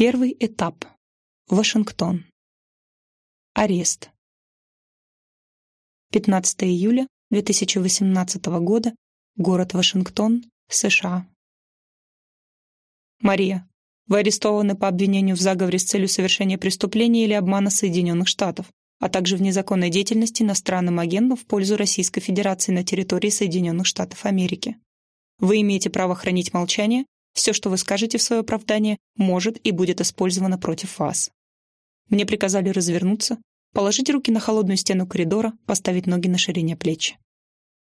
Первый этап. Вашингтон. Арест. 15 июля 2018 года. Город Вашингтон, США. Мария, вы арестованы по обвинению в заговоре с целью совершения преступления или обмана Соединенных Штатов, а также в незаконной деятельности иностранным агентом в пользу Российской Федерации на территории Соединенных Штатов Америки. Вы имеете право хранить молчание, все, что вы скажете в свое оправдание, может и будет использовано против вас. Мне приказали развернуться, положить руки на холодную стену коридора, поставить ноги на ширине плеч.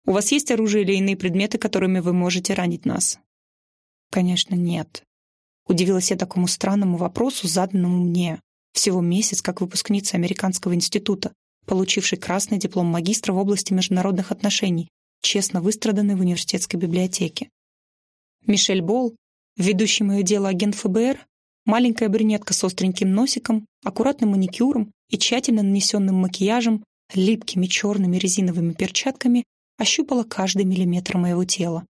У вас есть оружие или иные предметы, которыми вы можете ранить нас? Конечно, нет. Удивилась я такому странному вопросу, заданному мне. Всего месяц как выпускница Американского института, получившей красный диплом магистра в области международных отношений, честно выстраданный в университетской библиотеке. Мишель Болл, ведущий мое дело агент ФБР, маленькая брюнетка с остреньким носиком, аккуратным маникюром и тщательно нанесенным макияжем, липкими черными резиновыми перчатками, ощупала каждый миллиметр моего тела.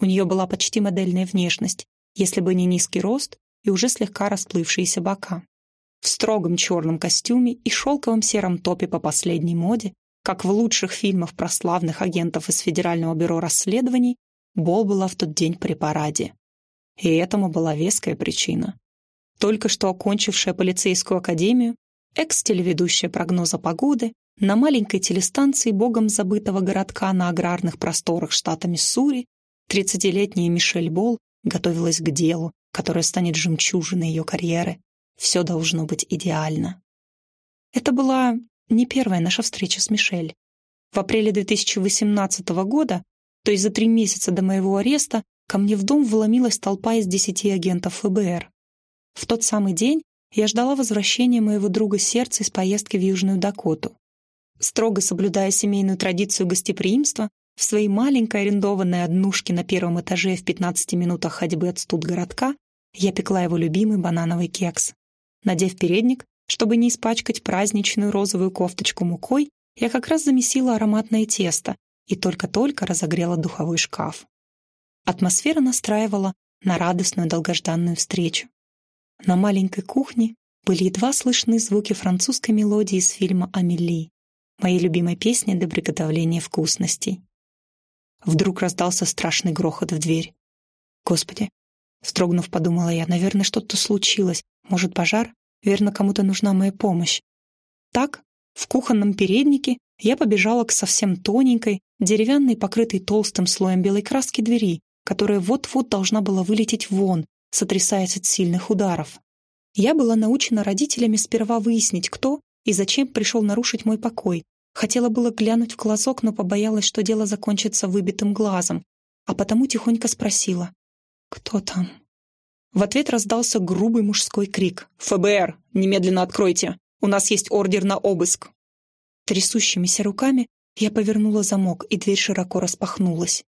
У нее была почти модельная внешность, если бы не низкий рост и уже слегка расплывшиеся бока. В строгом черном костюме и шелковом сером топе по последней моде, как в лучших фильмах про славных агентов из Федерального бюро расследований, Бол была в тот день при параде. И этому была веская причина. Только что окончившая полицейскую академию, экс-телеведущая прогноза погоды, на маленькой телестанции богом забытого городка на аграрных просторах штата Миссури 30-летняя Мишель Бол готовилась к делу, которое станет жемчужиной ее карьеры. Все должно быть идеально. Это была не первая наша встреча с Мишель. В апреле 2018 года, то есть за три месяца до моего ареста, ко мне в дом вломилась толпа из десяти агентов ФБР. В тот самый день я ждала возвращения моего друга сердца из поездки в Южную Дакоту. Строго соблюдая семейную традицию гостеприимства, в своей маленькой арендованной однушке на первом этаже в 15 минутах ходьбы от студгородка я пекла его любимый банановый кекс. Надев передник, чтобы не испачкать праздничную розовую кофточку мукой, я как раз замесила ароматное тесто и только-только разогрела духовой шкаф. Атмосфера настраивала на радостную долгожданную встречу. На маленькой кухне были едва слышны звуки французской мелодии из фильма «Амели», моей любимой песни для приготовления вкусностей. Вдруг раздался страшный грохот в дверь. «Господи!» Строгнув, подумала я, наверное, что-то случилось. Может, пожар? Верно, кому-то нужна моя помощь. Так, в кухонном переднике я побежала к совсем тоненькой, деревянной, покрытой толстым слоем белой краски двери, которая вот-вот должна была вылететь вон, сотрясаясь от сильных ударов. Я была научена родителями сперва выяснить, кто и зачем пришел нарушить мой покой, Хотела было глянуть в глазок, но побоялась, что дело закончится выбитым глазом, а потому тихонько спросила «Кто там?». В ответ раздался грубый мужской крик «ФБР! Немедленно откройте! У нас есть ордер на обыск!». Трясущимися руками я повернула замок, и дверь широко распахнулась.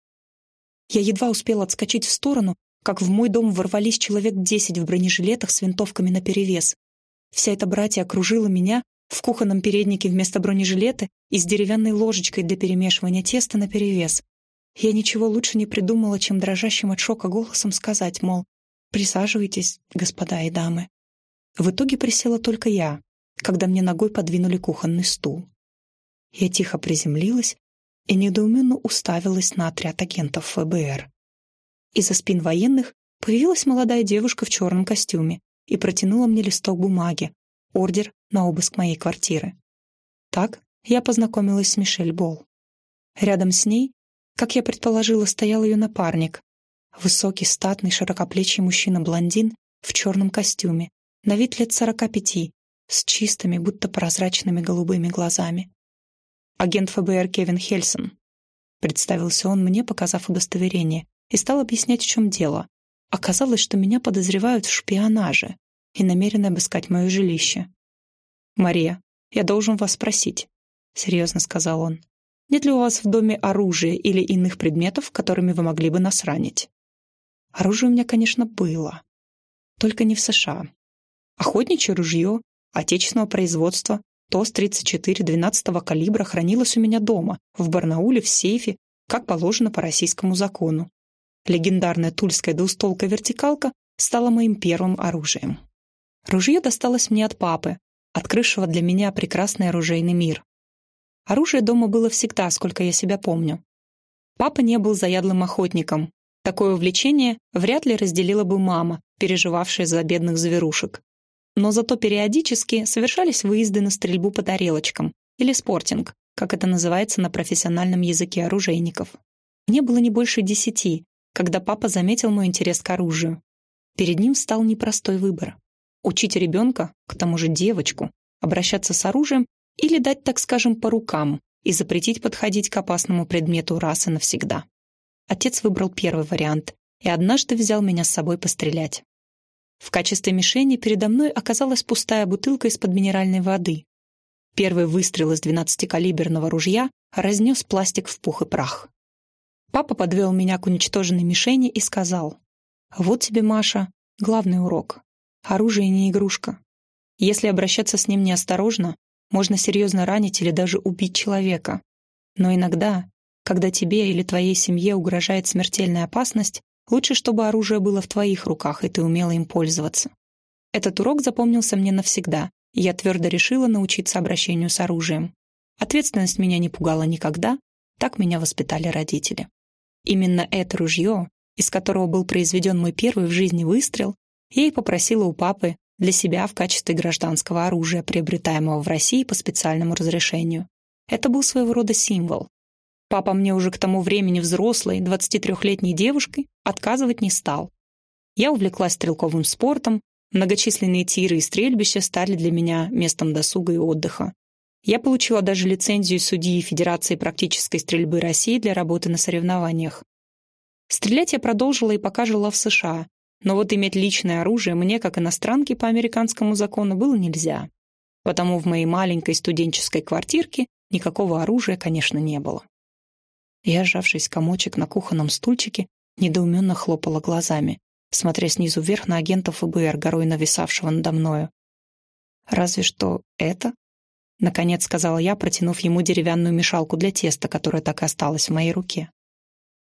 Я едва успела отскочить в сторону, как в мой дом ворвались человек десять в бронежилетах с винтовками наперевес. Вся эта братья окружила меня, в кухонном переднике вместо бронежилета и с деревянной ложечкой для перемешивания теста наперевес. Я ничего лучше не придумала, чем дрожащим от шока голосом сказать, мол, «Присаживайтесь, господа и дамы». В итоге присела только я, когда мне ногой подвинули кухонный стул. Я тихо приземлилась и недоуменно уставилась на отряд агентов ФБР. Из-за спин военных появилась молодая девушка в черном костюме и протянула мне листок бумаги, ордер на обыск моей квартиры. Так я познакомилась с Мишель Бол. Рядом с ней, как я предположила, стоял ее напарник, высокий, статный, широкоплечий мужчина-блондин в черном костюме, на вид лет сорока пяти, с чистыми, будто прозрачными голубыми глазами. «Агент ФБР Кевин Хельсон», — представился он мне, показав удостоверение, и стал объяснять, в чем дело. Оказалось, что меня подозревают в шпионаже и намерены обыскать мое жилище. «Мария, я должен вас спросить», — серьезно сказал он. «Нет ли у вас в доме оружия или иных предметов, которыми вы могли бы нас ранить?» Оружие у меня, конечно, было. Только не в США. Охотничье ружье, отечественного производства, ТОС-34 12-го калибра хранилось у меня дома, в Барнауле, в сейфе, как положено по российскому закону. Легендарная тульская двустолка вертикалка стала моим первым оружием. Ружье досталось мне от папы, открывшего для меня прекрасный оружейный мир. Оружие дома было всегда, сколько я себя помню. Папа не был заядлым охотником. Такое увлечение вряд ли разделила бы мама, переживавшая за бедных зверушек. Но зато периодически совершались выезды на стрельбу по тарелочкам или спортинг, как это называется на профессиональном языке оружейников. Мне было не больше десяти, когда папа заметил мой интерес к оружию. Перед ним стал непростой выбор. Учить ребенка, к тому же девочку, обращаться с оружием или дать, так скажем, по рукам и запретить подходить к опасному предмету раз и навсегда. Отец выбрал первый вариант и однажды взял меня с собой пострелять. В качестве мишени передо мной оказалась пустая бутылка из-под минеральной воды. Первый выстрел из 12-калиберного ружья разнес пластик в пух и прах. Папа подвел меня к уничтоженной мишени и сказал, «Вот тебе, Маша, главный урок. Оружие не игрушка. Если обращаться с ним неосторожно, можно серьезно ранить или даже убить человека. Но иногда, когда тебе или твоей семье угрожает смертельная опасность, лучше, чтобы оружие было в твоих руках, и ты умела им пользоваться. Этот урок запомнился мне навсегда, и я твердо решила научиться обращению с оружием. Ответственность меня не пугала никогда, так меня воспитали родители. Именно это ружье, из которого был произведен мой первый в жизни выстрел, я и попросила у папы для себя в качестве гражданского оружия, приобретаемого в России по специальному разрешению. Это был своего рода символ. Папа мне уже к тому времени взрослой, 23-летней девушкой, отказывать не стал. Я увлеклась стрелковым спортом, многочисленные тиры и стрельбища стали для меня местом досуга и отдыха. Я получила даже лицензию судьи Федерации практической стрельбы России для работы на соревнованиях. Стрелять я продолжила и пока жила в США, но вот иметь личное оружие мне, как иностранке по американскому закону, было нельзя. Потому в моей маленькой студенческой квартирке никакого оружия, конечно, не было. Я, сжавшись комочек на кухонном стульчике, недоуменно хлопала глазами, смотря снизу вверх на агентов ФБР, горой нависавшего надо мною. «Разве что это?» — наконец сказала я, протянув ему деревянную мешалку для теста, которая так и осталась в моей руке.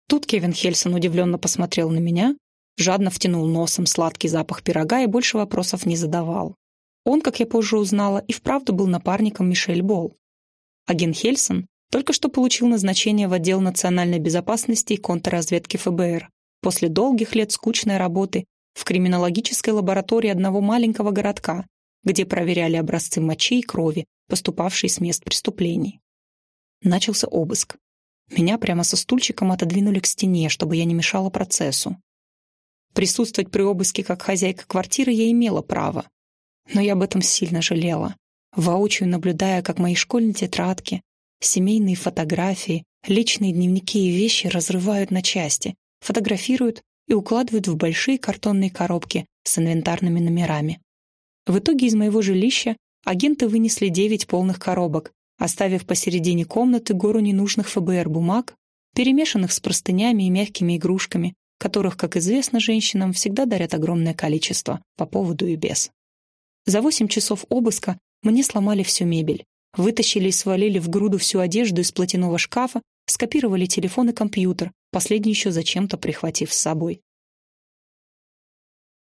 Тут Кевин Хельсон удивленно посмотрел на меня, жадно втянул носом сладкий запах пирога и больше вопросов не задавал. Он, как я позже узнала, и вправду был напарником Мишель Болл. Агент Хельсон только что получил назначение в отдел национальной безопасности и контрразведки ФБР после долгих лет скучной работы в криминологической лаборатории одного маленького городка, где проверяли образцы мочи и крови, поступавшие с мест преступлений. Начался обыск. Меня прямо со стульчиком отодвинули к стене, чтобы я не мешала процессу. Присутствовать при обыске как хозяйка квартиры я имела право. Но я об этом сильно жалела, воочию наблюдая, как мои школьные тетрадки, семейные фотографии, личные дневники и вещи разрывают на части, фотографируют и укладывают в большие картонные коробки с инвентарными номерами. В итоге из моего жилища агенты вынесли девять полных коробок, оставив посередине комнаты гору ненужных ФБР бумаг, перемешанных с простынями и мягкими игрушками, которых, как известно женщинам, всегда дарят огромное количество, по поводу и без. За восемь часов обыска мне сломали всю мебель, вытащили и свалили в груду всю одежду из платяного шкафа, скопировали телефон и компьютер, последний еще зачем-то прихватив с собой.